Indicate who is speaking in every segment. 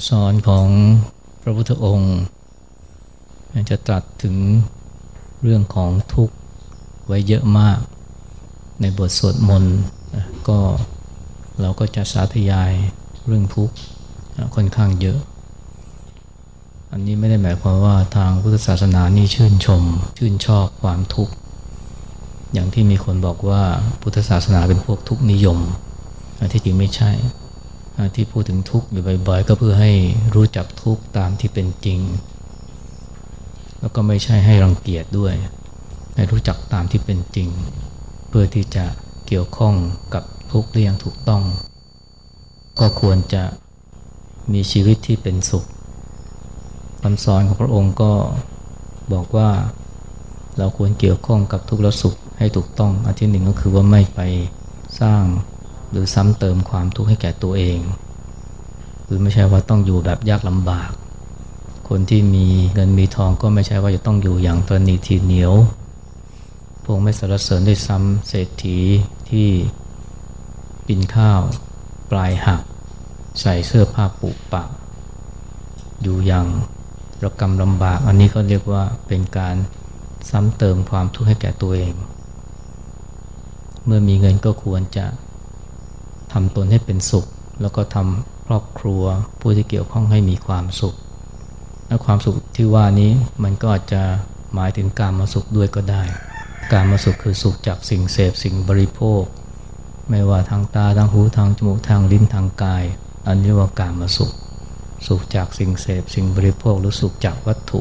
Speaker 1: ำสอนของพระพุทธองค์จะตรัสถึงเรื่องของทุกข์ไว้เยอะมาก ในบทสวดมนต์ก็เราก็จะสาธยายเรื่องทุกข์ค่อนข้างเยอะ อันนี้ไม่ได้หมายความว่าทางพุทธศาสนานี่ชื่นชม ชื่นชอบความทุกข์ อย่างที่มีคนบอกว่าพุทธศาสนาเป็นพวกทุกข์นิยมที่จริงไม่ใช่ ที่พูดถึงทุกข์อยู่บ่อยๆ ก็เพื่อให้รู้จักทุกข์ตามที่เป็นจริง แล้วก็ไม่ใช่ให้รังเกียจด้วย ให้รู้จักตามที่เป็นจริง เพื่อที่จะเกี่ยวข้องกับทุกข์เรียงถูกต้อง ก็ควรจะมีชีวิตที่เป็นสุขคำสอนของพระองค์ก็บอกว่าเราควรเกี่ยวข้องกับทุกข์และสุขให้ถูกต้อง อันที่หนึ่งก็คือว่าไม่ไปสร้าง หรือซ้ำเติมความทุกข์ให้แก่ตัวเอง หรือไม่ใช่ว่าต้องอยู่แบบยากลำบาก คนที่มีเงินมีทองก็ไม่ใช่ว่าจะต้องอยู่อย่างตรณีทีเหนียวพวกไม่สรรเสริญด้วยซ้ำเศรษฐีที่กินข้าว ปลายหัก ใส่เสื้อผ้าปุปะอยู่อย่างระกำลำบาก อันนี้ก็เรียกว่าเป็นการซ้ำเติมความทุกข์ให้แก่ตัวเอง เมื่อมีเงินก็ควรจะ ทำตนให้เป็นสุข แล้วก็ทำครอบครัว ผู้ที่เกี่ยวข้องให้มีความสุข และความสุขที่ว่านี้มันก็อาจจะหมายถึงการมาสุขด้วยก็ได้ การมาสุขคือสุขจากสิ่งเสพสิ่งบริโภค ไม่ว่าทางตาทางหูทางจมูกทางลิ้นทางกาย อันนี้ว่าการมาสุข สุขจากสิ่งเสพสิ่งบริโภค หรือสุขจากวัตถุ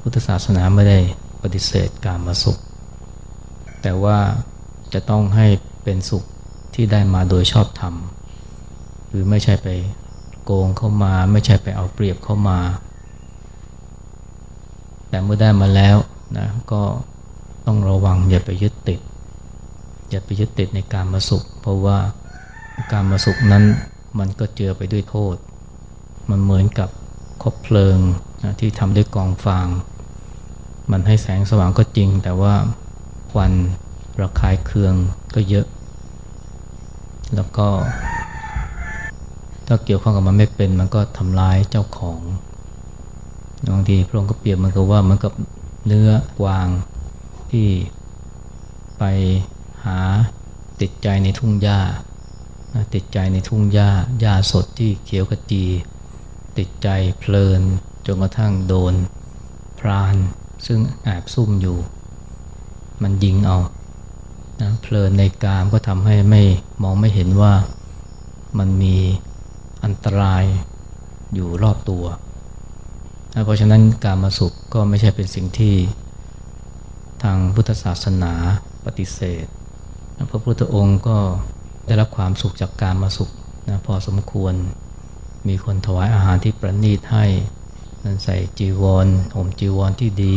Speaker 1: พุทธศาสนาไม่ได้ปฏิเสธการมาสุข แต่ว่าจะต้องให้เป็นสุข ที่ได้มาโดยชอบธรรมหรือไม่ใช่ไปโกงเข้ามา ไม่ใช่ไปเอาเปรียบเข้ามา แต่เมื่อได้มาแล้วนะก็ต้องระวังอย่าไปยึดติด อย่าไปยึดติดในการมาสุข เพราะว่าการมาสุขนั้นมันก็เจือไปด้วยโทษ มันเหมือนกับคบเพลิงนะที่ทำด้วยกองฟาง มันให้แสงสว่างก็จริง แต่ว่าควันระคายเคืองก็เยอะ แล้วก็ ถ้าเกี่ยวข้องกับมันไม่เป็นมันก็ทำร้ายเจ้าของบางทีพระองค์ก็เปรียบมันก็ว่ามันกับเนื้อกวางที่ไปหาติดใจในทุ่งหญ้า ติดใจในทุ่งหญ้าหญ้าสดที่เขียวกระจี ติดใจเพลินจนกระทั่งโดนพราน ซึ่งแอบซุ่มอยู่ มันยิงเอา นะเพลินในกามก็ทำให้ไม่มองไม่เห็นว่ามันมีอันตรายอยู่รอบตัวนะเพราะฉะนั้นการมาสุขก็ไม่ใช่เป็นสิ่งที่ทางพุทธศาสนาปฏิเสธนะพระพุทธองค์ก็ได้รับความสุขจากการมาสุขนะพอสมควรมีคนถวายอาหารที่ประณีตให้นั้นใส่จีวรห่มจีวรที่ดี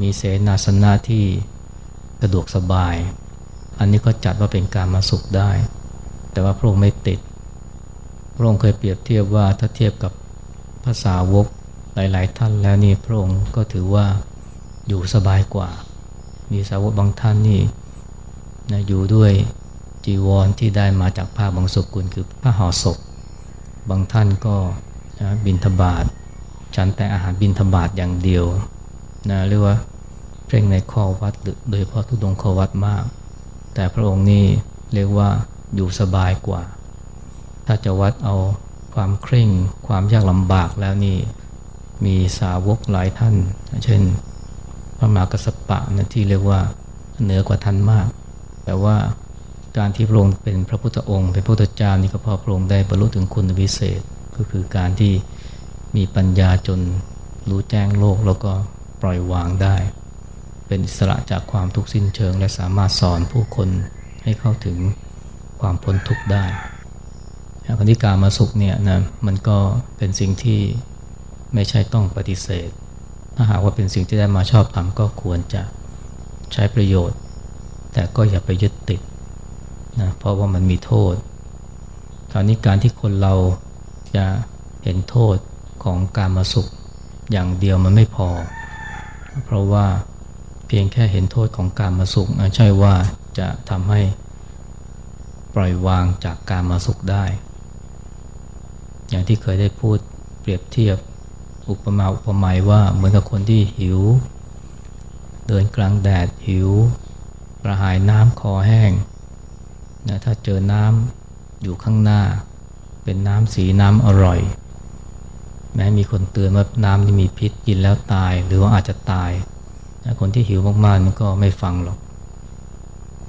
Speaker 1: มีเสนาสนะที่สะดวกสบาย อันนี้ก็จัดว่าเป็นการมาสุขได้ แต่ว่าพระองค์ไม่ติด พระองค์เคยเปรียบเทียบว่าถ้าเทียบกับภาษาวกหลาย ๆ ท่านแล้วนี่พระองค์ก็ถือว่าอยู่สบายกว่า มีสาวกบางท่านนี่นะอยู่ด้วยจีวรที่ได้มาจากผ้าบางสกุลคือผ้าห่อศพ บางท่านก็นะบินทบาทฉันแต่อาหารบินทบาทอย่างเดียวนะเรียกว่าเร่งในข้อวัดโดยเพราะทุดงข้อวัดมาก แต่พระองค์นี่เรียกว่าอยู่สบายกว่า ถ้าจะวัดเอาความเคร่ง ความยากลำบากแล้วนี่มีสาวกหลายท่าน เช่น พระมหากระสปะนะที่เรียกว่าเหนือกว่าท่านมาก แต่ว่าการที่พระองค์เป็นพระพุทธองค์ เป็นพระพุทธเจ้านี่ก็เพราะพระองค์ได้บรรลุถึงคุณวิเศษก็คือการที่มีปัญญาจนรู้แจ้งโลกแล้วก็ปล่อยวางได้ เป็นอิสระจากความทุกข์สิ้นเชิง และสามารถสอนผู้คนให้เข้าถึงความพ้นทุกข์ได้คณิการมาสุขเนี่ยนะมันก็เป็นสิ่งที่ไม่ใช่ต้องปฏิเสธ ถ้าหากว่าเป็นสิ่งที่ได้มาชอบทำก็ควรจะใช้ประโยชน์ แต่ก็อย่าไปยึดติดนะเพราะว่ามันมีโทษคราวนี้การที่คนเราจะเห็นโทษของการมาสุขอย่างเดียวมันไม่พอ เพราะว่า เพียงแค่เห็นโทษของการมาสุขใช่ว่าจะทำให้ปล่อยวางจากการมาสุขได้ อย่างที่เคยได้พูดเปรียบเทียบอุปมาอุปไมยว่าเหมือนกับคนที่หิว เดินกลางแดดหิวกระหายน้ำคอแห้งนะถ้าเจอน้ำอยู่ข้างหน้า เป็นน้ำสีน้ำอร่อย แม้มีคนเตือนว่าน้ำที่มีพิษกินแล้วตายหรือว่าอาจจะตาย คนที่หิวมากๆมันก็ไม่ฟังหรอก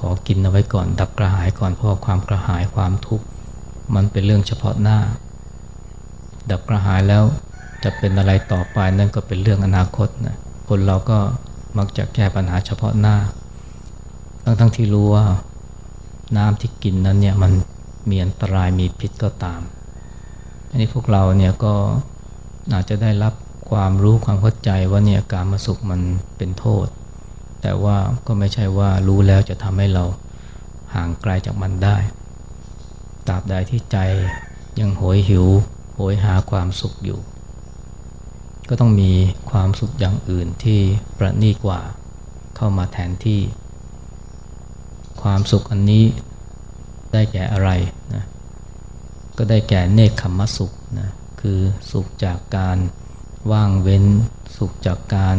Speaker 1: ขอกินเอาไว้ก่อนดับกระหายก่อนเพราะความกระหายความทุกข์มันเป็นเรื่องเฉพาะหน้า ดับกระหายแล้วจะเป็นอะไรต่อไปนั่นก็เป็นเรื่องอนาคตนะคนเราก็มักจะแก้ปัญหาเฉพาะหน้า ทั้งทั้งที่รู้ว่าน้ำที่กินนั้นเนี่ยมันมีอันตรายมีพิษก็ตาม อันนี้พวกเราเนี่ยก็อาจจะได้รับ ความรู้ความเข้าใจว่าเนี่ยการมาสุขมันเป็นโทษ แต่ว่าก็ไม่ใช่ว่ารู้แล้วจะทำให้เราห่างไกลจากมันได้ตราบใดที่ใจยังโหยหิว โหยหาความสุขอยู่ ก็ต้องมีความสุขอย่างอื่นที่ประณีกว่าเข้ามาแทนที่ ความสุขอันนี้ได้แก่อะไรนะก็ได้แก่เนคขมมสุขนะคือสุขจากการ ว่างเว้นสุขจากการ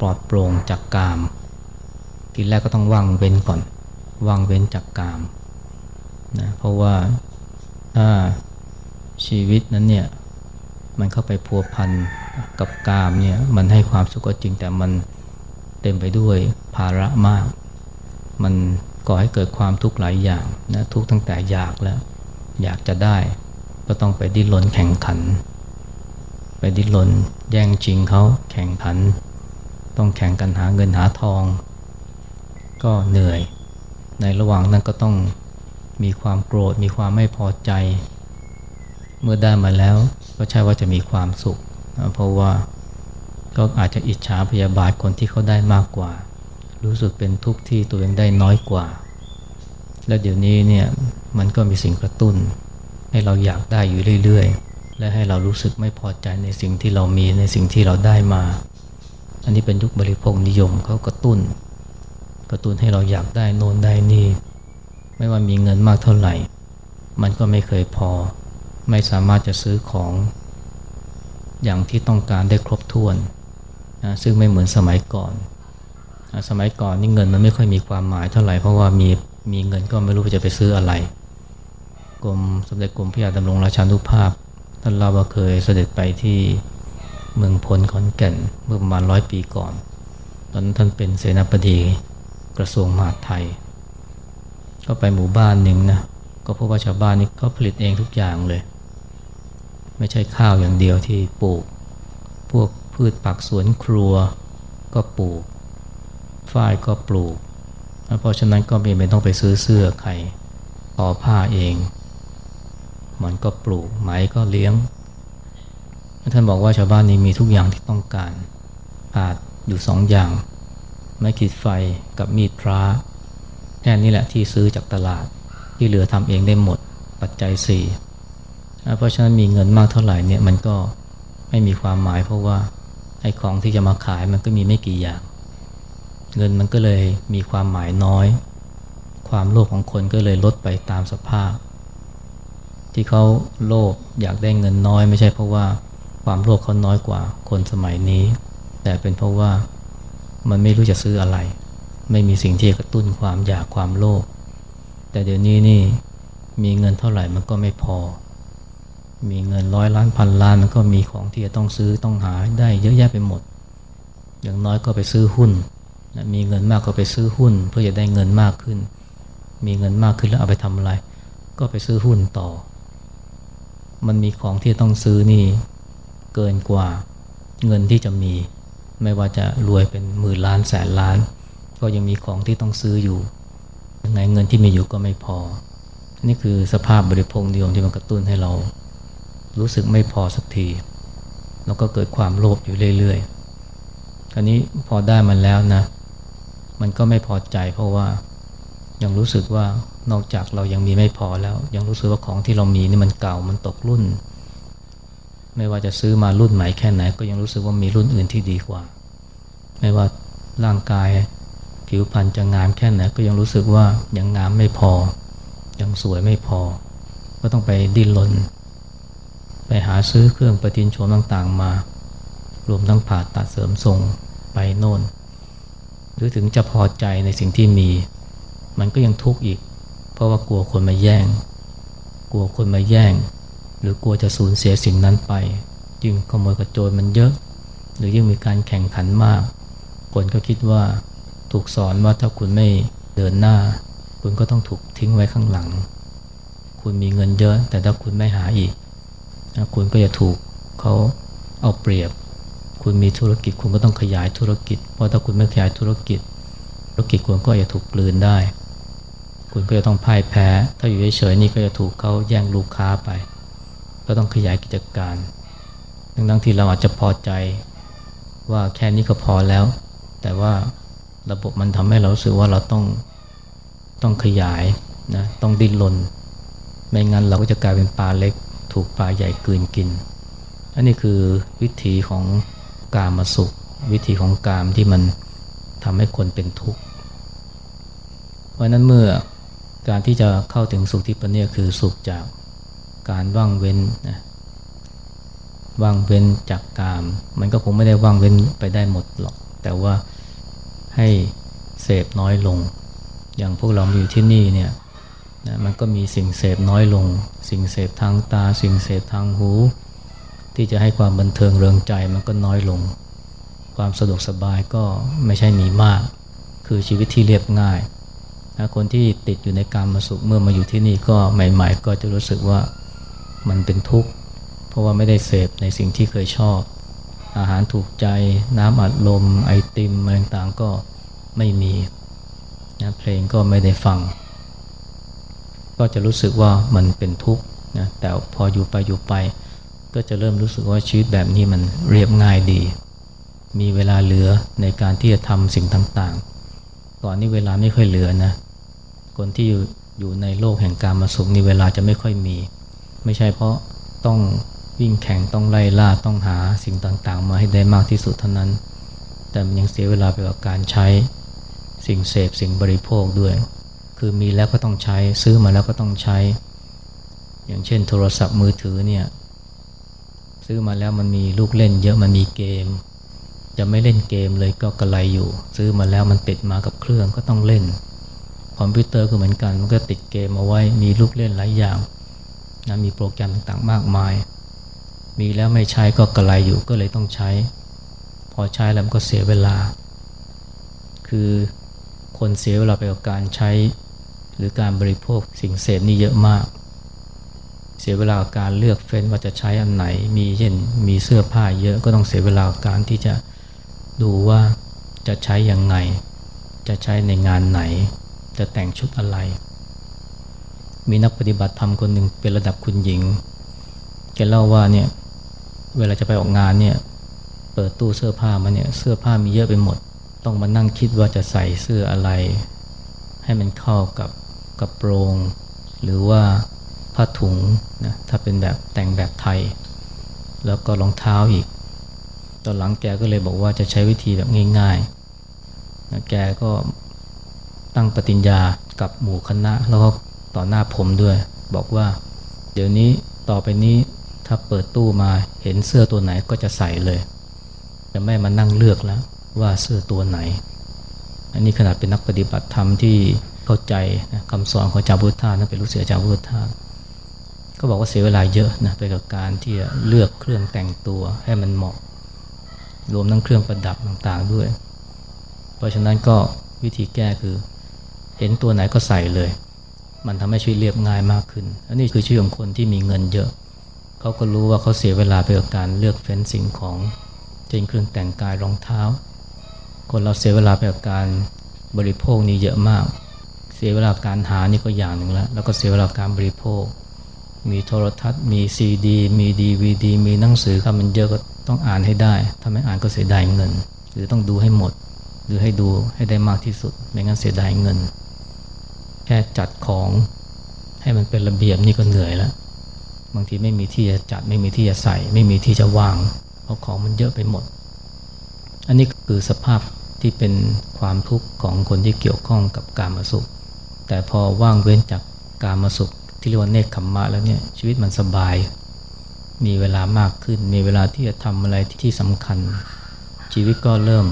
Speaker 1: ปลอดโปร่งจากกาม ทีแรกก็ต้องว่างเว้นก่อน ว่างเว้นจากกามนะเพราะว่าถ้าชีวิตนั้นเนี่ยมันเข้าไปพัวพันกับกามเนี่ยมันให้ความสุขก็จริงแต่มันเต็มไปด้วยภาระมาก มันก่อให้เกิดความทุกข์หลายอย่างนะทุกตั้งแต่อยากแล้ว อยากจะได้ก็ต้องไปดิ้นรนแข่งขัน ไปดิ้นรนแย่งชิงเขาแข่งขัน ต้องแข่งกันหาเงินหาทอง ก็เหนื่อย ในระหว่างนั้นก็ต้องมีความโกรธมีความไม่พอใจ เมื่อได้มาแล้วก็ใช่ว่าจะมีความสุข เพราะว่าก็อาจจะอิจฉาพยาบาทคนที่เขาได้มากกว่า รู้สึกเป็นทุกข์ที่ตัวเองได้น้อยกว่า และเดี๋ยวนี้เนี่ยมันก็มีสิ่งกระตุ้น ให้เราอยากได้อยู่เรื่อยๆ และให้เรารู้สึกไม่พอใจในสิ่งที่เรามีในสิ่งที่เราได้มา อันนี้เป็นยุคบริโภคนิยมเขากระตุ้น กระตุ้นให้เราอยากได้โน่นได้นี่ ไม่ว่ามีเงินมากเท่าไหร่ มันก็ไม่เคยพอ ไม่สามารถจะซื้อของอย่างที่ต้องการได้ครบถ้วนนะซึ่งไม่เหมือนสมัยก่อนนะสมัยก่อนนี่เงินมันไม่ค่อยมีความหมายเท่าไหร่เพราะว่ามีมีเงินก็ไม่รู้จะไปซื้ออะไรกรมสมเด็จกรมพระยาดำรงราชานุภาพ ท่านเล่าว่าเคยเสด็จไปที่เมืองพลขอนแก่นเมื่อประมาณร้อยปีก่อน ตอนนั้นท่านเป็นเสนาบดีกระทรวงมหาดไทย ก็ไปหมู่บ้านหนึ่งนะก็พบว่าชาวบ้านนี่เขาผลิตเองทุกอย่างเลย ไม่ใช่ข้าวอย่างเดียวที่ปลูก พวกพืชผักสวนครัวก็ปลูกฝ้ายก็ปลูก เพราะฉะนั้นก็ไม่ต้องไปซื้อเสื้อใครต่อผ้าเอง มันก็ปลูกไหมก็เลี้ยง ท่านบอกว่าชาวบ้านนี้มีทุกอย่างที่ต้องการขาดอยู่สองอย่าง ไม้ขีดไฟกับมีดพระแค่นี้แหละที่ซื้อจากตลาดที่เหลือทำเองได้หมดปัจจัยสี่เพราะฉะนั้นมีเงินมากเท่าไหร่เนี่ยมันก็ไม่มีความหมายเพราะว่าไอ้ของที่จะมาขายมันก็มีไม่กี่อย่าง เงินมันก็เลยมีความหมายน้อย ความโลภของคนก็เลยลดไปตามสภาพ ที่เขาโลภอยากได้เงินน้อย ไม่ใช่เพราะว่าความโลภเขาน้อยกว่าคนสมัยนี้ แต่เป็นเพราะว่ามันไม่รู้จะซื้ออะไร ไม่มีสิ่งที่กระตุ้นความอยากความโลภแต่เดี๋ยวนี้นี่มีเงินเท่าไหร่มันก็ไม่พอ มีเงินร้อยล้านพันล้านมันก็มีของที่จะต้องซื้อต้องหาได้เยอะแยะไปหมด อย่างน้อยก็ไปซื้อหุ้นมีเงินมากก็ไปซื้อหุ้น เพื่อจะได้เงินมากขึ้น มีเงินมากขึ้นแล้วเอาไปทำอะไร ก็ไปซื้อหุ้นต่อ มันมีของที่ต้องซื้อนี่เกินกว่าเงินที่จะมี ไม่ว่าจะรวยเป็นหมื่นล้านแสนล้าน ก็ยังมีของที่ต้องซื้ออยู่ยังไงเงินที่มีอยู่ก็ไม่พอ นี่คือสภาพบริโภคนิยมที่มันกระตุ้นให้เรา รู้สึกไม่พอสักที แล้วก็เกิดความโลภอยู่เรื่อยๆอันนี้พอได้มันแล้วนะ มันก็ไม่พอใจเพราะว่า ยังรู้สึกว่านอกจากเรายังมีไม่พอแล้ว ยังรู้สึกว่าของที่เรามีนี่มันเก่ามันตกรุ่น ไม่ว่าจะซื้อมารุ่นใหม่แค่ไหน ก็ยังรู้สึกว่ามีรุ่นอื่นที่ดีกว่า ไม่ว่าร่างกายผิวพรรณจะงามแค่ไหนก็ยังรู้สึกว่ายังงามไม่พอ ยังสวยไม่พอ ก็ต้องไปดิ้นรนไปหาซื้อเครื่องประทินโฉมต่างๆมา รวมทั้งผ่าตัดเสริมทรงไปโน่น หรือถึงจะพอใจในสิ่งที่มี มันก็ยังทุกข์อีก เพราะว่ากลัวคนมาแย่ง กลัวคนมาแย่ง หรือกลัวจะสูญเสียสิ่งนั้นไป ยิ่งขโมยกระโจนมันเยอะ หรือยิ่งมีการแข่งขันมาก คนก็คิดว่าถูกสอนว่าถ้าคุณไม่เดินหน้า คุณก็ต้องถูกทิ้งไว้ข้างหลัง คุณมีเงินเยอะ แต่ถ้าคุณไม่หาอีก คุณก็จะถูกเขาเอาเปรียบ คุณมีธุรกิจคุณก็ต้องขยายธุรกิจ เพราะถ้าคุณไม่ขยายธุรกิจ ธุรกิจคุณก็จะถูกกลืนได้ คุณก็จะต้องพ่ายแพ้ ถ้าอยู่เฉยๆนี่ก็จะถูกเขาแย่งลูกค้าไป ก็ต้องขยายกิจการ ทั้งทั้งที่เราอาจจะพอใจว่าแค่นี้ก็พอแล้ว แต่ว่าระบบมันทำให้เราสึกว่าเราต้องต้องขยายนะต้องดิ้นรนไม่งั้นเราก็จะกลายเป็นปลาเล็ก ถูกปลาใหญ่กืนกิน อันนี้คือวิธีของกามาสุข วิธีของกามที่มันทำให้คนเป็นทุกข์ เพราะนั้นเมื่อ การที่จะเข้าถึงสุขที่ปเนี่ยคือสุขจากการว่างเว้นนะว่างเว้นจากกาม มันก็คงไม่ได้ว่างเว้นไปได้หมดหรอก แต่ว่าให้เสพน้อยลง อย่างพวกเราอยู่ที่นี่เนี่ยนะมันก็มีสิ่งเสพน้อยลง สิ่งเสพทางตา สิ่งเสพทางหู ที่จะให้ความบันเทิงเริงใจมันก็น้อยลง ความสะดวกสบายก็ไม่ใช่มีมาก คือชีวิตที่เรียบง่าย คนที่ติดอยู่ในการมาสุขเมื่อมาอยู่ที่นี่ก็ใหม่ ๆ ก็จะรู้สึกว่ามันเป็นทุกข์ เพราะว่าไม่ได้เสพในสิ่งที่เคยชอบ อาหารถูกใจน้ำอัดลม ไอติมอะไรต่างก็ไม่มีนะเพลงก็ไม่ได้ฟัง ก็จะรู้สึกว่ามันเป็นทุกข์นะแต่พออยู่ไปอยู่ไป ก็จะเริ่มรู้สึกว่าชีวิตแบบนี้มันเรียบง่ายดี มีเวลาเหลือในการที่จะทำสิ่งต่างๆ ก่อนนี้เวลาไม่ค่อยเหลือนะ คนที่อยู่อยู่ในโลกแห่งการมาสุขนี่เวลาจะไม่ค่อยมี ไม่ใช่เพราะต้องวิ่งแข่งต้องไล่ล่าต้องหาสิ่งต่างๆ มาให้ได้มากที่สุดเท่านั้น แต่มันยังเสียเวลาไปกับการใช้สิ่งเสพสิ่งบริโภคด้วย คือมีแล้วก็ต้องใช้ซื้อมาแล้วก็ต้องใช้ อย่างเช่น โทรศัพท์มือถือเนี่ยซื้อมาแล้วมันมีลูกเล่น เยอะมันมีเกม จะไม่เล่นเกมเลยก็กระไรอยู่ ซื้อมาแล้วมันติดมากับเครื่องก็ต้องเล่น คอมพิวเตอร์ก็เหมือนกัน มันก็ติดเกมเอาไว้ มีลูกเล่นหลายอย่างนะมีโปรแกรมต่างๆมากมาย มีแล้วไม่ใช้ก็กระไรอยู่ก็เลยต้องใช้ พอใช้แล้วมันก็เสียเวลา คือคนเสียเวลาไปกับการใช้ หรือการบริโภคสิ่งเสพนี่เยอะมาก เสียเวลาการเลือกเฟ้นว่าจะใช้อันไหน มีเช่นมีเสื้อผ้าเยอะก็ต้องเสียเวลาการที่จะดูว่าจะใช้อย่างไง จะใช้ในงานไหน จะแต่งชุดอะไร มีนักปฏิบัติธรรมคนหนึ่งเป็นระดับคุณหญิง แกเล่าว่าเนี่ยเวลาจะไปออกงานเนี่ยเปิดตู้เสื้อผ้ามาเนี่ยเสื้อผ้ามีเยอะไปหมด ต้องมานั่งคิดว่าจะใส่เสื้ออะไร ให้มันเข้ากับกระโปรง หรือว่าผ้าถุงนะถ้าเป็นแบบแต่งแบบไทย แล้วก็รองเท้าอีก ตอนหลังแกก็เลยบอกว่าจะใช้วิธีแบบง่ายๆนะแกก็ ตั้งปฏิญญากับหมู่คณะ แล้วก็ต่อหน้าผมด้วย บอกว่า เดี๋ยวนี้ต่อไปนี้ถ้าเปิดตู้มาเห็นเสื้อตัวไหนก็จะใส่เลย จะไม่มานั่งเลือกแล้วว่าเสื้อตัวไหน อันนี้ขนาดเป็นนักปฏิบัติธรรมที่เข้าใจนะคำสอนของจาพุทธานะเป็นลูกเสือจาพุทธาก็บอกว่าเสียเวลาเยอะนะไปกับการที่จะเลือกเครื่องแต่งตัวให้มันเหมาะ รวมทั้งเครื่องประดับต่างๆด้วย เพราะฉะนั้นก็วิธีแก้คือ เห็นตัวไหนก็ใส่เลย มันทำให้ชีวิตเรียบง่ายมากขึ้น อันนี้คือชีวิตของคนที่มีเงินเยอะ เขาก็รู้ว่าเขาเสียเวลาไปกับการเลือกเฟ้นสิ่งของเช่นเครื่องแต่งกายรองเท้า คนเราเสียเวลาไปกับการบริโภคนี่เยอะมาก เสียเวลาการหานี่ก็อย่างหนึ่งแล้ว แล้วก็เสียเวลาการบริโภค มีโทรทัศน์ มีซีดี มีดีวีดี มีหนังสือถ้ามันเยอะก็ต้องอ่านให้ได้ ถ้าไม่อ่านก็เสียดายเงิน หรือต้องดูให้หมด หรือให้ดูให้ได้มากที่สุด ไม่งั้นเสียดายเงิน ค่จัดของให้มันเป็นระเบียบนี่ก็เหนื่อยแล้ว บางทีไม่มีที่จะจัดไม่มีที่จะใส่ ไม่มีที่จะวาง เพราะของมันเยอะไปหมด อันนี้คือสภาพที่เป็นความทุกข์ของคนที่เกี่ยวข้องกับการมาสุข แต่พอว่างเว้นจากการมาสุขที่เรียกว่าเนคขมมะแล้วเนี่ยชีวิตมันสบาย มีเวลามากขึ้น มีเวลาที่จะทำอะไรที่สำคัญ ชีวิตก็เริ่ม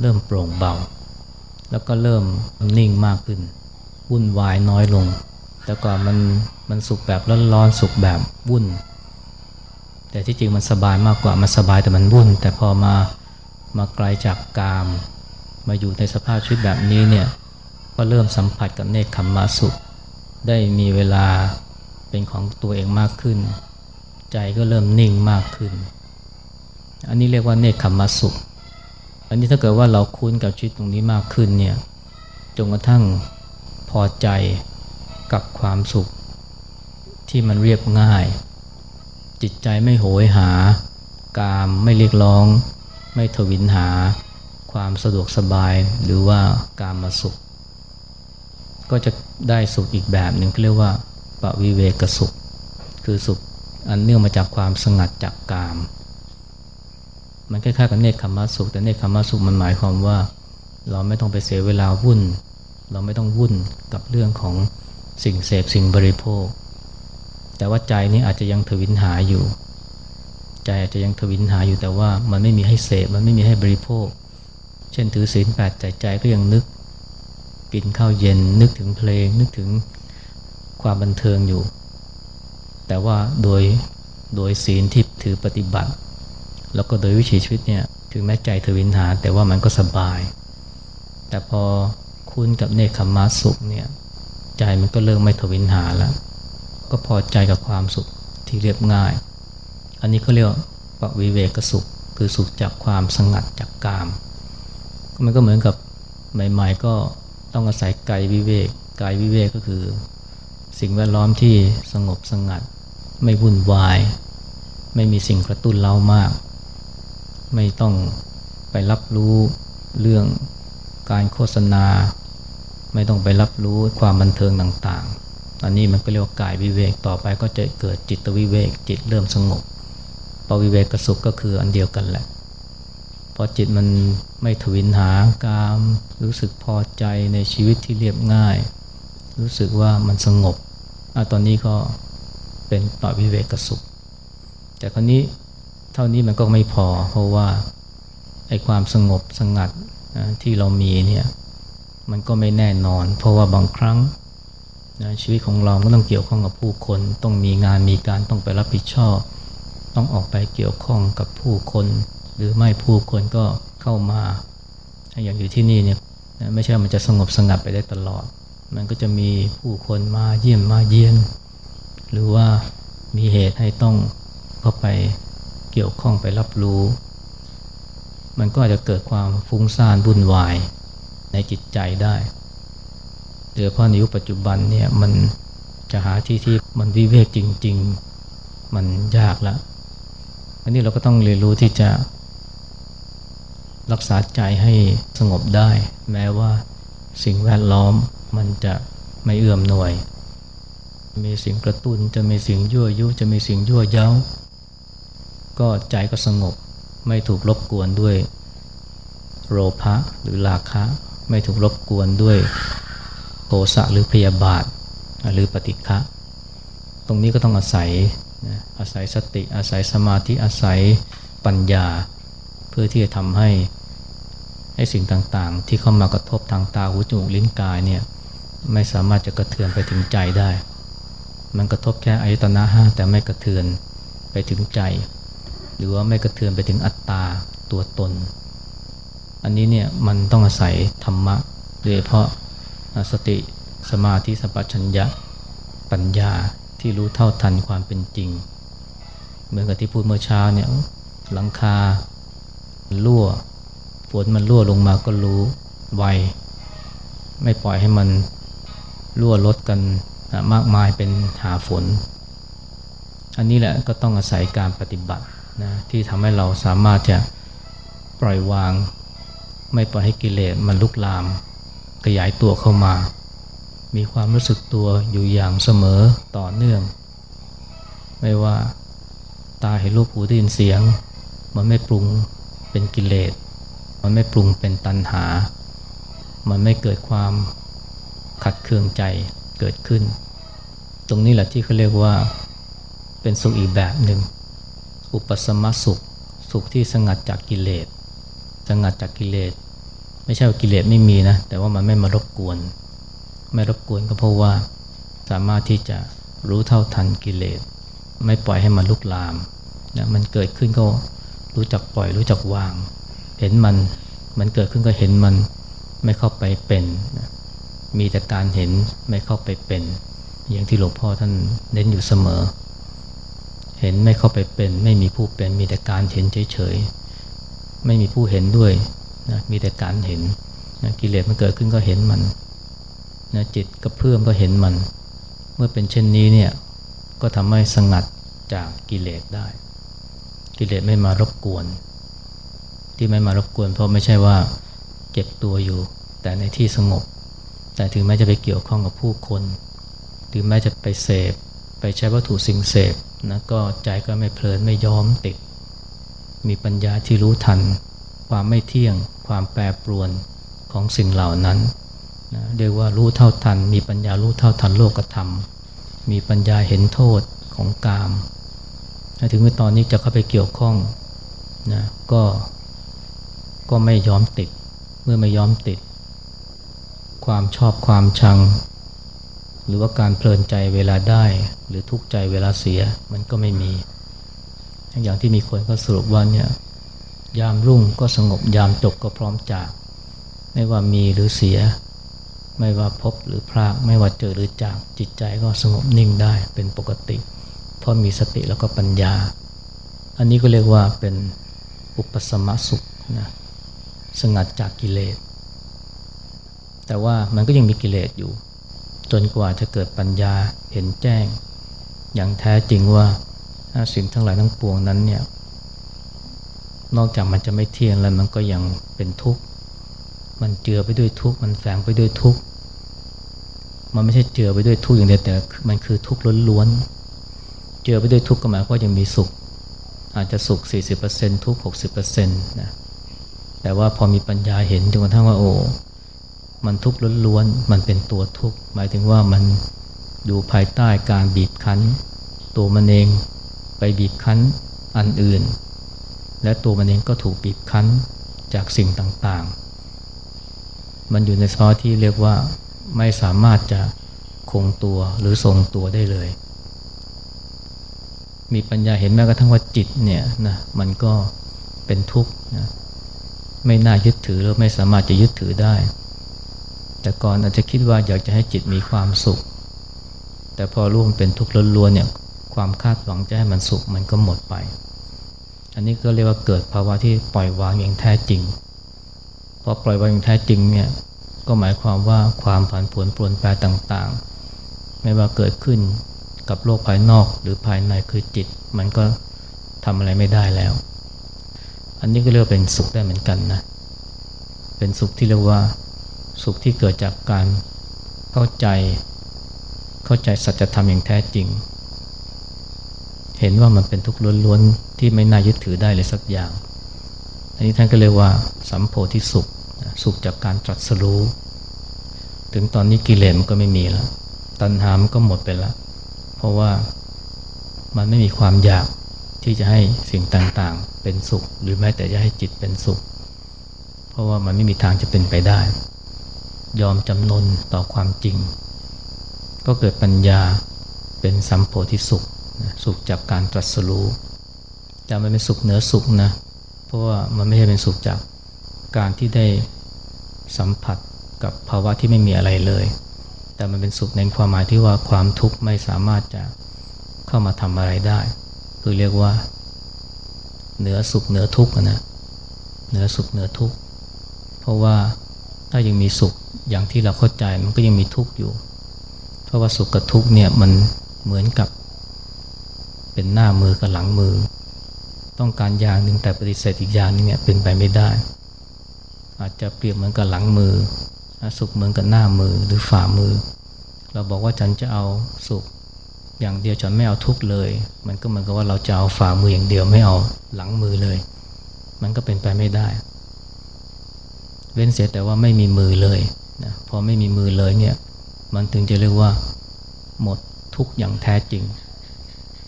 Speaker 1: เริ่มโปร่งเบา แล้วก็เริ่มนิ่งมากขึ้น วุ่นวายน้อยลง แต่ก่อนมันมันสุขแบบร้อนๆสุขแบบวุ่น แต่ที่จริงมันสบายมากกว่ามันสบายแต่มันวุ่น แต่พอมามาไกลจากกาม มาอยู่ในสภาพชีวิตแบบนี้เนี่ยก็เริ่มสัมผัสกับเนคขมมาสุข ได้มีเวลาเป็นของตัวเองมากขึ้น ใจก็เริ่มนิ่งมากขึ้น อันนี้เรียกว่าเนคขมมาสุข อันนี้ถ้าเกิดว่าเราคุ้นกับชีวิตตรงนี้มากขึ้นเนี่ยจนกระทั่ง พอใจกับความสุข ที่มันเรียบง่าย จิตใจไม่โหยหา กามไม่เรียกร้อง ไม่ทวินหา ความสะดวกสบายหรือว่าการมาสุข ก็จะได้สุขอีกแบบหนึ่งเรียกว่าปวิเวกสุข คือสุขอันเนื่องมาจากความสงัดจากกาม มันคล้ายๆกับเนคขมมสุข แต่เนคขมมสุขมันหมายความว่า เราไม่ต้องไปเสียเวลาวุ่น เราไม่ต้องวุ่นกับเรื่องของสิ่งเสพสิ่งบริโภค แต่ว่าใจนี้อาจจะยังทวินหาอยู่ ใจอาจจะยังทวินหาอยู่แต่ว่ามันไม่มีให้เสพมันไม่มีให้บริโภค เช่นถือศีลแปดใจใจก็ยังนึกกินข้าวเย็นนึกถึงเพลง นึกถึงความบันเทิงอยู่ แต่ว่าโดยโดยศีลที่ถือปฏิบัติ แล้วก็โดยวิถีชีวิตเนี่ยถึงแม้ใจทวินหา แต่ว่ามันก็สบาย แต่พอ คุ้นกับเนคขมาสุขเนี่ยใจมันก็เริ่มไม่ทวินหาแล้ว ก็พอใจกับความสุขที่เรียบง่าย อันนี้ก็เรียกว่าวิเวกสุข คือสุขจากความสงัดจากกาม มันก็เหมือนกับใหม่ ๆ ก็ต้องอาศัยกายวิเวกกายวิเวกก็คือ สิ่งแวดล้อมที่สงบสงัด ไม่วุ่นวาย ไม่มีสิ่งกระตุ้นเร้ามาก ไม่ต้องไปรับรู้เรื่องการโฆษณา ไม่ต้องไปรับรู้ความบันเทิงต่างๆ อันนี้มันก็เรียกว่ากายวิเวกต่อไปก็จะเกิดจิตวิเวก จิตเริ่มสงบปวิเวกกสุขก็คืออันเดียวกันแหละพอจิตมันไม่ทวินหากามรู้สึกพอใจในชีวิตที่เรียบง่าย รู้สึกว่ามันสงบอตอนนี้ก็เป็นปวิเวกกสุข แต่คราวนี้เท่านี้มันก็ไม่พอเพราะว่าไอ้ความสงบสงัดที่เรามีเนี่ย มันก็ไม่แน่นอน เพราะว่าบางครั้งนะชีวิตของเราก็ต้องเกี่ยวข้องกับผู้คน ต้องมีงานมีการต้องไปรับผิดชอบ ต้องออกไปเกี่ยวข้องกับผู้คน หรือไม่ผู้คนก็เข้ามาอย่างอยู่ที่นี่เนี่ยไม่ใช่มันจะสงบสงัดไปได้ตลอด มันก็จะมีผู้คนมาเยี่ยมมาเยียน หรือว่ามีเหตุให้ต้องเข้าไปเกี่ยวข้องไปรับรู้ มันก็อาจจะเกิดความฟุ้งซ่านวุ่นวาย ในจิตใจได้โดยเฉพาะในยุคปัจจุบันเนี่ยมันจะหาที่ที่มันวิเวกจริง ๆ มันยากละอันนี้เราก็ต้องเรียนรู้ที่จะรักษาใจให้สงบได้ แม้ว่าสิ่งแวดล้อมมันจะไม่เอื้อมหน่วย มีสิ่งกระตุ้นจะมีสิ่งยั่วยุ จะมีสิ่งยั่วเย้า ก็ใจก็สงบไม่ถูกรบกวนด้วยโลภะหรือราคะ ไม่ถูกรบกวนด้วยโทสะหรือพยาบาทหรือปฏิฆะตรงนี้ก็ต้องอาศัยอาศัยสติอาศัยสมาธิอาศัยปัญญา เพื่อที่จะทำให้ให้สิ่งต่างๆ ที่เข้ามากระทบทางตาหูจมูกลิ้นกายเนี่ยไม่สามารถจะกระเทือนไปถึงใจได้ มันกระทบแค่อายตนะห้าแต่ไม่กระเทือนไปถึงใจ หรือว่าไม่กระเทือนไปถึงอัตตาตัวตน อันนี้เนี่ยมันต้องอาศัยธรรมะโดยเฉพาะสติสมาธิสัพชัญญะปัญญาที่รู้เท่าทันความเป็นจริง เหมือนกับที่พูดเมื่อเช้าเนี่ยหลังคารั่วฝนมันรั่วลงมาก็รู้ไวไม่ปล่อยให้มันรั่วลดกันมากมายเป็นหาฝน อันนี้แหละก็ต้องอาศัยการปฏิบัตินะที่ทำให้เราสามารถจะปล่อยวาง ไม่ปล่อยให้กิเลสมันลุกลาม ขยายตัวเข้ามา มีความรู้สึกตัวอยู่อย่างเสมอต่อเนื่อง ไม่ว่าตาเห็นรูปหูได้ยินเสียง มันไม่ปรุงเป็นกิเลส มันไม่ปรุงเป็นตัณหา มันไม่เกิดความขัดเคืองใจเกิดขึ้น ตรงนี้แหละที่เขาเรียกว่าเป็นสุขอีกแบบหนึ่ง อุปสมสุข สุขที่สงัดจากกิเลส สงัดจากกิเลส ไม่ใช่ว่ากิเลสไม่มีนะ แต่ว่ามันไม่มารบกวน ไม่รบกวนก็เพราะว่าสามารถที่จะรู้เท่าทันกิเลส ไม่ปล่อยให้มันลุกลามนะมันเกิดขึ้นก็รู้จักปล่อยรู้จักวาง เห็นมันมันเกิดขึ้นก็เห็นมันไม่เข้าไปเป็นนะมีแต่การเห็นไม่เข้าไปเป็น อย่างที่หลวงพ่อท่านเน้นอยู่เสมอ เห็นไม่เข้าไปเป็น ไม่มีผู้เป็นมีแต่การเห็นเฉยๆ ไม่มีผู้เห็นด้วยนะมีแต่การเห็นนะกิเลสมันเกิดขึ้นก็เห็นมันนะจิตกระเพื่อมก็เห็นมัน เมื่อเป็นเช่นนี้เนี่ยก็ทำให้สงัดจากกิเลสได้ กิเลสไม่มารบกวน ที่ไม่มารบกวน เพราะไม่ใช่ว่าเก็บตัวอยู่ แต่ในที่สงบ แต่ถึงแม้จะไปเกี่ยวข้องกับผู้คน ถึงแม้จะไปเสพ ไปใช้วัตถุสิ่งเสพนะก็ใจก็ไม่เพลินไม่ยอมติด มีปัญญาที่รู้ทัน ความไม่เที่ยง ความแปรปรวนของสิ่งเหล่านั้นนะเรียกว่ารู้เท่าทัน มีปัญญารู้เท่าทันโลกธรรม มีปัญญาเห็นโทษของกามถึงเมื่อตอนนี้จะเข้าไปเกี่ยวข้องนะก็ก็ไม่ยอมติด เมื่อไม่ยอมติด ความชอบความชัง หรือว่าการเพลินใจเวลาได้ หรือทุกข์ใจเวลาเสียมันก็ไม่มี อย่างที่มีคนก็สรุปว่าเนี่ยยามรุ่งก็สงบยามจบก็พร้อมจาก ไม่ว่ามีหรือเสีย ไม่ว่าพบหรือพรากไม่ว่าเจอหรือจากจิตใจก็สงบนิ่งได้เป็นปกติ เพราะมีสติแล้วก็ปัญญา อันนี้ก็เรียกว่าเป็นอุปสมสุขนะสงัดจากกิเลส แต่ว่ามันก็ยังมีกิเลสอยู่ จนกว่าจะเกิดปัญญาเห็นแจ้ง อย่างแท้จริงว่า สิ่งทั้งหลายทั้งปวงนั้นเนี่ยนอกจากมันจะไม่เที่ยงแล้วมันก็ยังเป็นทุกข์ มันเจือไปด้วยทุกข์ มันแฝงไปด้วยทุกข์ มันไม่ใช่เจือไปด้วยทุกข์อย่างเดียวแต่มันคือทุกข์ล้วนๆ เจือไปด้วยทุกข์ก็หมายว่ายังมีสุข อาจจะสุข 40%ทุกข์ 60%นะแต่ว่าพอมีปัญญาเห็นจนกระทั่งว่าโอ้ มันทุกข์ล้วนๆ มันเป็นตัวทุกข์ หมายถึงว่ามันอยู่ภายใต้การบีบคั้น ตัวมันเอง ไปบีบคั้นอันอื่น และตัวมันเองก็ถูกบีบคั้นจากสิ่งต่างๆ มันอยู่ในสภาวะที่เรียกว่าไม่สามารถจะคงตัวหรือทรงตัวได้เลย มีปัญญาเห็นแม้กระทั่งว่าจิตเนี่ยนะมันก็เป็นทุกข์นะไม่น่ายึดถือหรือไม่สามารถจะยึดถือได้ แต่ก่อนอาจจะคิดว่าอยากจะให้จิตมีความสุข แต่พอรู้มันเป็นทุกข์ล้วนๆเนี่ย ความคาดหวังจะให้มันสุขมันก็หมดไป อันนี้ก็เรียกว่าเกิดภาวะที่ปล่อยวางอย่างแท้จริงพอปล่อยวางอย่างแท้จริงเนี่ยก็หมายความว่าความผันผวนปรนแปรต่างๆ ไม่ว่าเกิดขึ้นกับโลกภายนอกหรือภายในคือจิต มันก็ทำอะไรไม่ได้แล้ว อันนี้ก็เรียกเป็นสุขได้เหมือนกันนะเป็นสุขที่เรียกว่าสุขที่เกิดจากการเข้าใจเข้าใจสัจธรรมอย่างแท้จริง เห็นว่ามันเป็นทุกข์ล้วนๆที่ไม่น่ายึดถือได้เลยสักอย่าง อันนี้ท่านก็เรียกว่าสัมโพธิสุขสุขจากการตรัสรู้ ถึงตอนนี้กิเลสมันก็ไม่มีแล้ว ตัณหามันก็หมดไปแล้ว เพราะว่ามันไม่มีความอยากที่จะให้สิ่งต่างๆ เป็นสุข หรือแม้แต่จะให้จิตเป็นสุข เพราะว่ามันไม่มีทางจะเป็นไปได้ ยอมจำนนต่อความจริง ก็เกิดปัญญาเป็นสัมโพธิสุข สุขจากการตรัสรู้แต่มันเป็นสุขเหนือสุขนะ เพราะว่ามันไม่ใช่เป็นสุขจากการที่ได้สัมผัสกับภาวะที่ไม่มีอะไรเลย แต่มันเป็นสุขในความหมายที่ว่าความทุกข์ไม่สามารถจะเข้ามาทำอะไรได้ คือเรียกว่า เหนือสุขเหนือทุกข์นะ เหนือสุขเหนือทุกข์ เพราะว่าถ้ายังมีสุขอย่างที่เราเข้าใจมันก็ยังมีทุกข์อยู่ เพราะว่าสุขกับทุกข์เนี่ยมันเหมือนกับ เป็นหน้ามือกับหลังมือ ต้องการอย่างหนึ่งแต่ปฏิเสธอีกอย่างนึงเนี่ยเป็นไปไม่ได้ อาจจะเปรียบเหมือนกับหลังมือ สุขเหมือนกับหน้ามือหรือฝ่ามือ เราบอกว่าฉันจะเอาสุข อย่างเดียวฉันไม่เอาทุกเลย มันก็เหมือนกับว่าเราจะเอาฝ่ามืออย่างเดียวไม่เอาหลังมือเลย มันก็เป็นไปไม่ได้ เว้นเสียแต่ว่าไม่มีมือเลยนะพอไม่มีมือเลยเนี่ยมันถึงจะเรียกว่าหมดทุกอย่างแท้จริง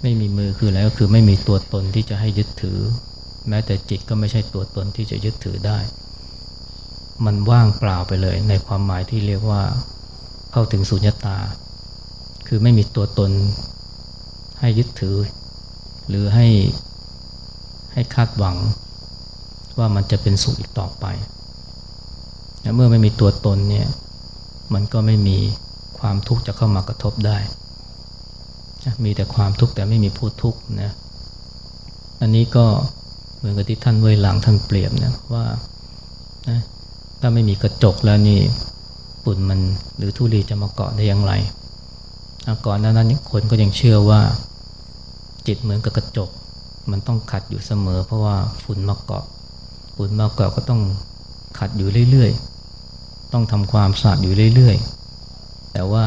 Speaker 1: ไม่มีมือคืออะไรก็คือไม่มีตัวตนที่จะให้ยึดถือ แม้แต่จิตก็ไม่ใช่ตัวตนที่จะยึดถือได้ มันว่างเปล่าไปเลย ในความหมายที่เรียกว่าเข้าถึงสุญญตา คือไม่มีตัวตนให้ยึดถือ หรือให้ให้คาดหวังว่ามันจะเป็นสุขอีกต่อไปเมื่อไม่มีตัวตนเนี่ยมันก็ไม่มีความทุกข์จะเข้ามากระทบได้ มีแต่ความทุกข์แต่ไม่มีผู้ทุกข์นะอันนี้ก็เหมือนกับที่ท่านเวหลังท่านเปรียบนะว่านะถ้าไม่มีกระจกแล้วนี่ฝุ่นมันหรือทุลีจะมาเกาะได้อย่างไรก่อนหน้านั้นคนก็ยังเชื่อว่า จิตเหมือนกับกระจก มันต้องขัดอยู่เสมอ เพราะว่าฝุ่นมาเกาะฝุ่นมาเกาะก็ต้องขัดอยู่เรื่อยๆ ต้องทำความสะอาดอยู่เรื่อยๆ แต่ว่า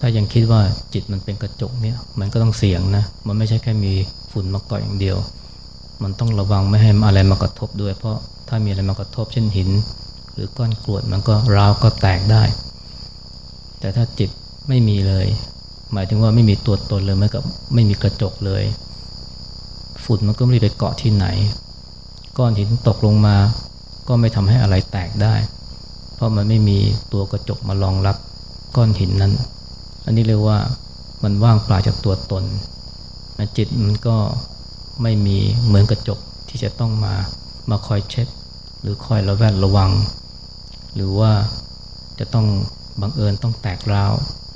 Speaker 1: ถ้ายังคิดว่าจิตมันเป็นกระจกเนี่ย มันก็ต้องเสี่ยงนะ มันไม่ใช่แค่มีฝุ่นมาเกาะอย่างเดียว มันต้องระวังไม่ให้อะไรมากระทบด้วย เพราะถ้ามีอะไรมากระทบเช่นหิน หรือก้อนกรวดมันก็ร้าวก็แตกได้ แต่ถ้าจิตไม่มีเลย หมายถึงว่าไม่มีตัวตนเลยเหมือนกับไม่มีกระจกเลย ฝุ่นมันก็ไม่ได้ไปเกาะที่ไหน ก้อนหินตกลงมา ก็ไม่ทำให้อะไรแตกได้ เพราะมันไม่มีตัวกระจกมารองรับก้อนหินนั้น อันนี้เรียกว่ามันว่างเปล่าจากตัวตนจิตมันก็ไม่มีเหมือนกระจกที่จะต้องมามาคอยเช็ดหรือคอยระแวดระวัง หรือว่าจะต้องบังเอิญต้องแตกร้าว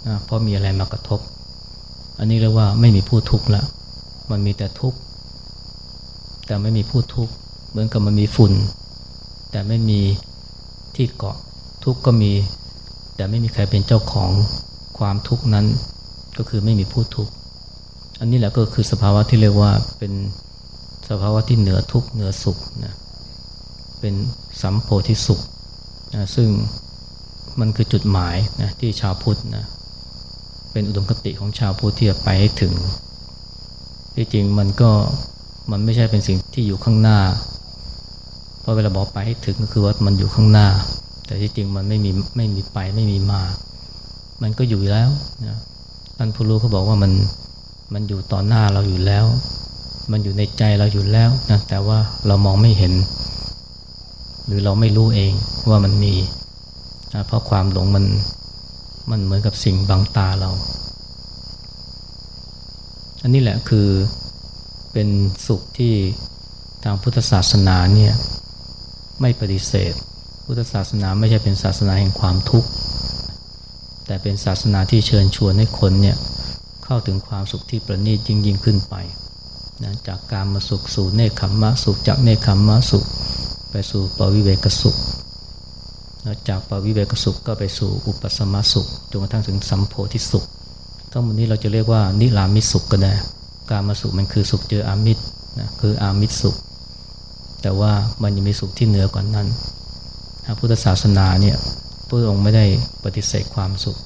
Speaker 1: นะเพราะมีอะไรมากระทบ อันนี้เรียกว่าไม่มีผู้ทุกข์ละมันมีแต่ทุกข์แต่ไม่มีผู้ทุกข์เหมือนกับมันมีฝุ่น แต่ไม่มีที่เกาะทุกข์ก็มี แต่ไม่มีใครเป็นเจ้าของ ความทุกข์นั้นก็คือไม่มีผู้ทุกข์ อันนี้แหละก็คือสภาวะที่เรียกว่าเป็นสภาวะที่เหนือทุกข์เหนือสุขนะ เป็นสัมโพธิสุขนะซึ่งมันคือจุดหมายนะที่ชาวพุทธนะ เป็นอุดมคติของชาวพุทธที่จะไปให้ถึง ที่จริงมันก็มันไม่ใช่เป็นสิ่งที่อยู่ข้างหน้า เพราะเวลาบอกไปให้ถึงก็คือว่ามันอยู่ข้างหน้า แต่ที่จริงมันไม่มีไม่มีไปไม่มีมา มันก็อยู่แล้วนะท่านผู้รู้เขาบอกว่ามันมันอยู่ต่อหน้าเราอยู่แล้ว มันอยู่ในใจเราอยู่แล้วนะแต่ว่าเรามองไม่เห็น หรือเราไม่รู้เองว่ามันมีนะเพราะความหลงมันมันเหมือนกับสิ่งบังตาเรา อันนี้แหละคือเป็นสุขที่ทางพุทธศาสนาเนี่ยไม่ปฏิเสธ พุทธศาสนาไม่ใช่เป็นศาสนาแห่งความทุกข์ แต่เป็นศาสนาที่เชิญชวนให้คนเนี่ยเข้าถึงความสุขที่ประณีตยิ่งยิ่งขึ้นไปนะจากการมาสุขสู่เนคขมมะสุขจากเนคขมมะสุข ไปสู่ปวิเวกสุขแล้วจากปวิเวกสุขก็ไปสู่อุปสมสุขจนกระทั่งถึงสัมโพธิสุข ทั้งหมดนี้เราจะเรียกว่านิรามิสุขก็ได้การมาสุขมันคือสุขเจออามิตรนะคืออามิตรสุข แต่ว่ามันยังมีสุขที่เหนือกว่านั้นพระพุทธศาสนาเนี่ย พระองค์ไม่ได้ปฏิเสธความสุข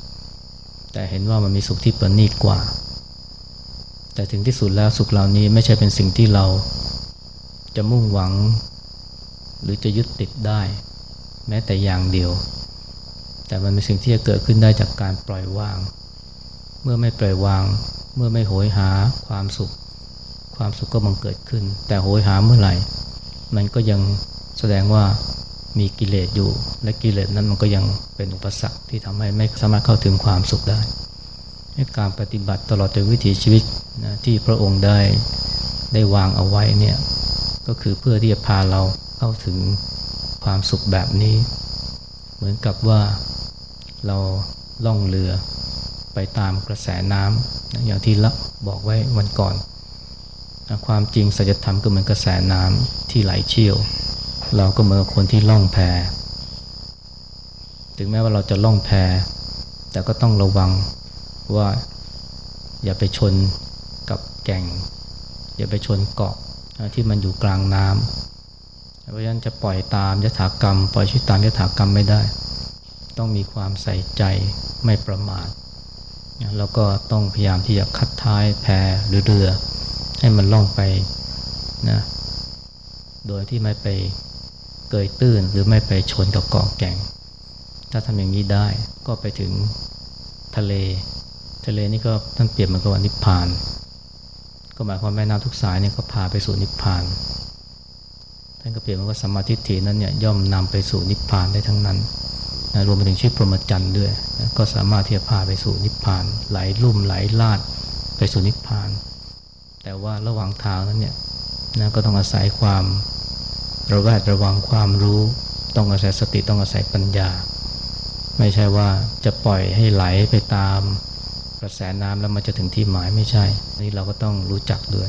Speaker 1: แต่เห็นว่ามันมีสุขที่ประณีตกว่า แต่ถึงที่สุดแล้วสุขเหล่านี้ไม่ใช่เป็นสิ่งที่เราจะมุ่งหวัง หรือจะยึดติดได้ แม้แต่อย่างเดียว แต่มันเป็นสิ่งที่จะเกิดขึ้นได้จากการปล่อยวาง เมื่อไม่ปล่อยวาง เมื่อไม่โหยหาความสุข ความสุขก็บังเกิดขึ้น แต่โหยหาเมื่อไหร่ มันก็ยังแสดงว่า มีกิเลสอยู่ และกิเลสนั้นมันก็ยังเป็นอุปสรรคที่ทำให้ไม่สามารถเข้าถึงความสุขได้การปฏิบัติตลอดจนวิถีชีวิตนะที่พระองค์ได้ได้วางเอาไว้เนี่ยก็คือเพื่อที่จะพาเราเข้าถึงความสุขแบบนี้ เหมือนกับว่าเราล่องเรือไปตามกระแสน้ำอย่างที่ละบอกไว้วันก่อนความจริงสัจธรรมก็เหมือนกระแสน้ำที่ไหลเชี่ยว เราก็เหมือนคนที่ล่องแพถึงแม้ว่าเราจะล่องแพแต่ก็ต้องระวังว่า อย่าไปชนกับแก่ง อย่าไปชนเกาะที่มันอยู่กลางน้ำเพราะฉะนั้นจะปล่อยตามยถากรรม ปล่อยชีวิตตามยถากรรมไม่ได้ ต้องมีความใส่ใจไม่ประมาทแล้วก็ต้องพยายามที่จะคัดท้ายแพหรือเรือ ให้มันล่องไปนะโดยที่ไม่ไป เกยตื้นหรือไม่ไปชนกับเกาะแก่ง ถ้าทำอย่างนี้ได้ก็ไปถึงทะเล ทะเลนี่ก็ท่านเปรียบมันกับนิพพาน ก็หมายความแม่น้ำทุกสายเนี่ยก็พาไปสู่นิพพาน ท่านก็เปรียบว่าสัมมาทิฏฐินั้นเนี่ยย่อมนำไปสู่นิพพานได้ทั้งนั้นนะรวมไปถึงชีวิตพรหมจรรย์ด้วยนะก็สามารถที่จะพาไปสู่นิพพาน ไหลลุ่มไหลลาดไปสู่นิพพาน แต่ว่าระหว่างทางนั้นเนี่ยนะก็ต้องอาศัยความ ระแวดระวังความรู้ ต้องอาศัยสติต้องอาศัยปัญญา ไม่ใช่ว่าจะปล่อยให้ไหลไปตามกระแสน้ำแล้วมันจะถึงที่หมายไม่ใช่ นี่เราก็ต้องรู้จักด้วย